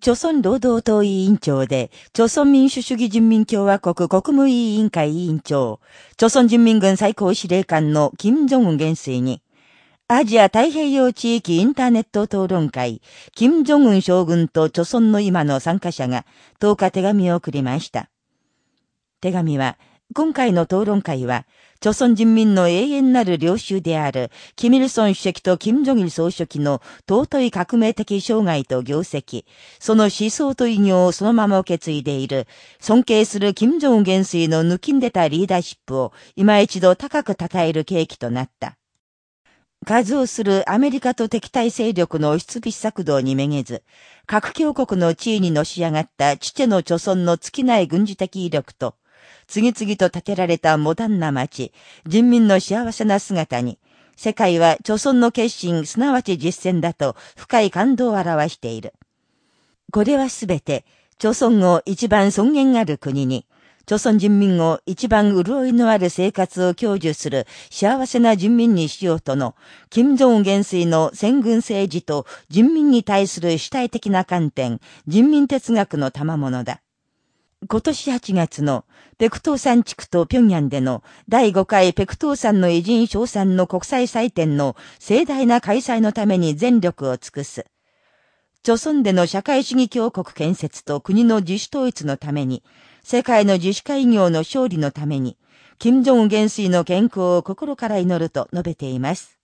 朝鮮労働党委員長で、朝鮮民主主義人民共和国国務委員会委員長、朝鮮人民軍最高司令官の金正恩元帥に、アジア太平洋地域インターネット討論会、金正恩将軍と朝鮮の今の参加者が10日手紙を送りました。手紙は、今回の討論会は、朝鮮人民の永遠なる領袖である、キミルソン主席とキム・ジョギル総書記の尊い革命的生涯と業績、その思想と偉業をそのまま受け継いでいる、尊敬するキム・ジョン元帥の抜きんでたリーダーシップを今一度高く称える契機となった。数をするアメリカと敵対勢力の押しつび策動にめげず、核強国の地位にのし上がった父の貯村の尽きない軍事的威力と、次々と建てられたモダンな街、人民の幸せな姿に、世界は貯村の決心、すなわち実践だと深い感動を表している。これはすべて、貯村を一番尊厳ある国に、朝鮮人民を一番潤いのある生活を享受する幸せな人民にしようとの、金正恩元帥の戦軍政治と人民に対する主体的な観点、人民哲学の賜物だ。今年8月のペクトー山地区と平壌での第5回ペクトー山の偉人賞賛の国際祭典の盛大な開催のために全力を尽くす。朝鮮での社会主義強国建設と国の自主統一のために、世界の自主化医業の勝利のために、金正恩元帥の健康を心から祈ると述べています。